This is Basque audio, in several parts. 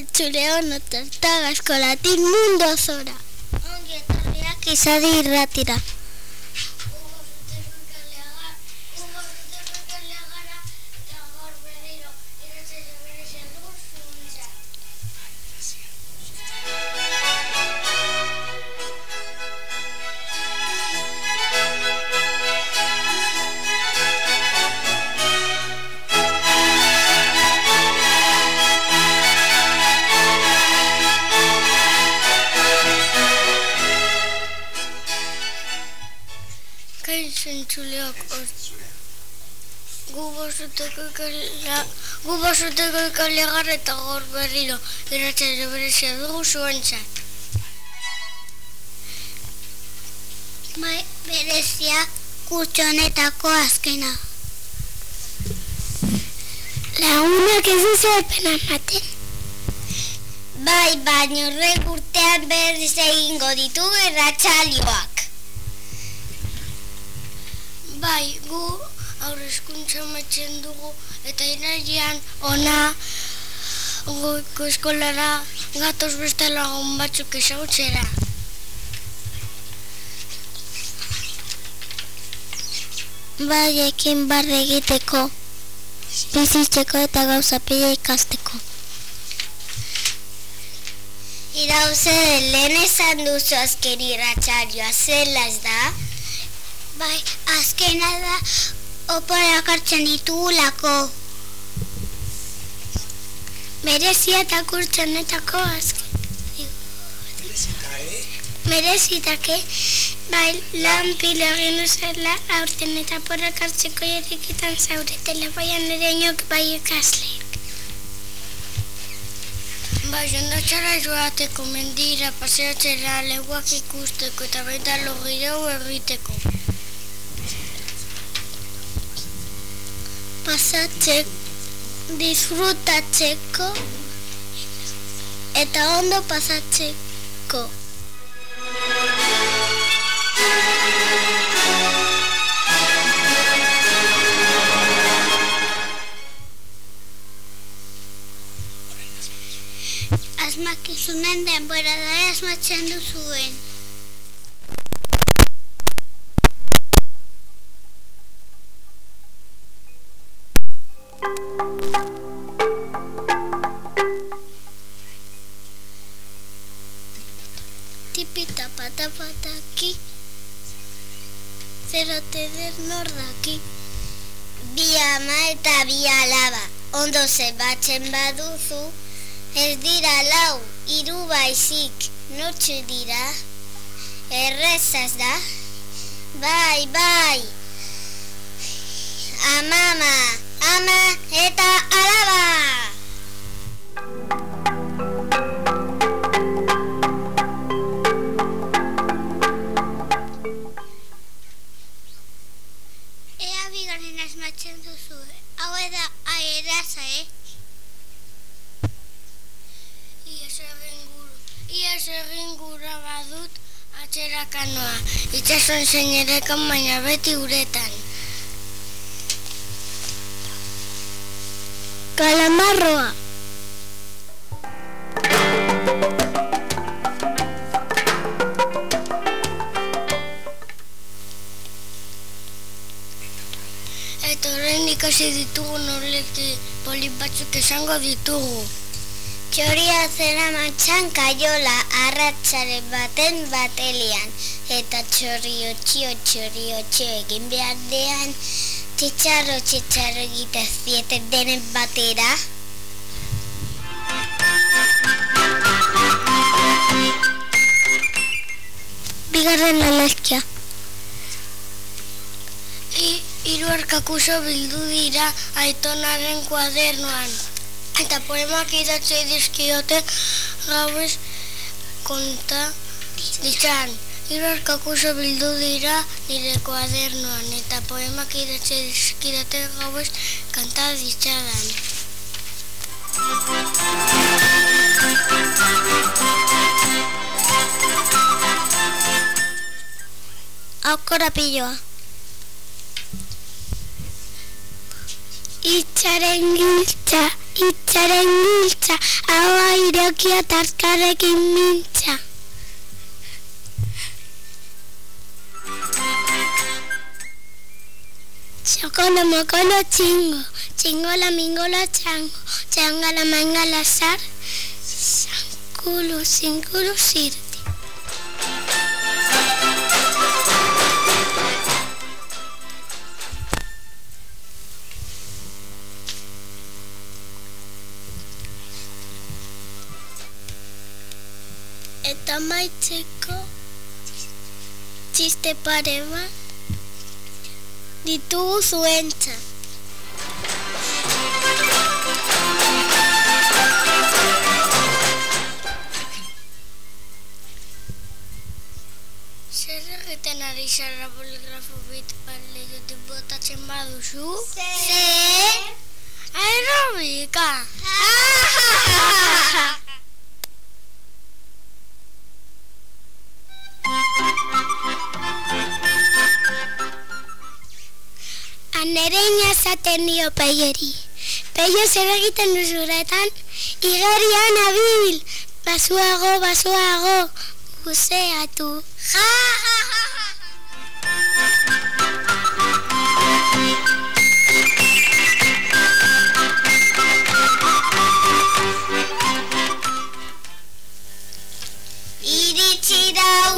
entzule hono tortaga eskolatik mundu zora. Ongi etorriak izadi irratira. Entzuleok gu bosuteko ikasla gu bosuteko eta gaur berriro iratxare berezia dugu zuentzat. Bai, berezia kutxonetako azkena. Lagunak ez duzu epena ematen. Bai, baina horrek urtean berriz egingo ditugu erratxalioak. Bai, gu aurrezkuntza matzen dugu eta inaian ona goiko eskolara gatoz beste lagun batzuk esautzera. Bai, ekin barre egiteko, bizitzeko eta gauza pila ikasteko. Irauze, lehen esan duzu azken irratxarioa zela ez da? Bai, azkena da oporak hartzen ditugulako. Merezia eta kurtzenetako azken. Merezitake, bai, lan pila egin uzela aurten eta porrak hartzeko jerikitan zauretela baian ere inok bai ikasleek. Bai, jondatxara joateko mendira, paseatzera, leguak ikusteko eta baita logireu egiteko. pasatzeko, disfrutatzeko eta ondo pasatzeko. Asmakizunen denbora da asmatzen duzuen. Tipita pata pata aquí. Zerote der nor daki Bi ama eta bi alaba Ondo zebatzen baduzu Ez dira lau Iru baizik Nortzu dira Errezaz da. Bai, bai Amama Ama eta alaba atxerakanoa, itxason zeinerekan baina beti uretan. Kalamarroa. Eta orain ikasi ditugu norleki polit batzuk esango ditugu. Txoria zera matxan kaiola arratsaren baten batelian. Eta txorio txio txorio txio egin behardean txitxarro txitxarro egita zieten denen batera. Bigarren alaskia. Hiru arkakuso bildu dira aitonaren kuadernoan. Eta poemak idatze dizkiote gauez konta ditzan. Hiru arkakuso bildu dira nire kuadernoan. Eta poemak idatze dizkiote gauez kanta ditzadan. Hau korapilloa. Itxaren giltza, hitzaren giltza, hau irekia tarkarekin mintza. Txokono mokono txingo, txingo la mingolo txango, txanga la manga la zar, zankulo, zinkulo zir. Eta maitzeko txiste pare bat ditugu zuentza. Zer egiten ari zara poligrafo bit pale jotik botatzen baduzu? Zer? Aerobika! Inazaten dio peieri. Peio zer egiten duzuretan, igerian abil, basuago, basuago, buzeatu. Ja, ja, ja, ja. Iritsi da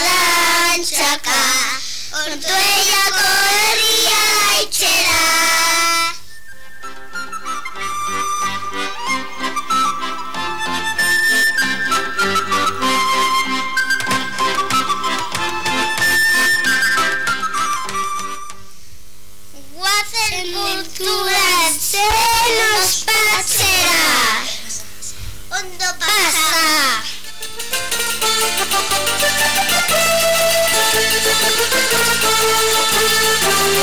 balantxaka, ortuellako herria laitxera. Guazen kulturan zen ospatzera, ondo pasa.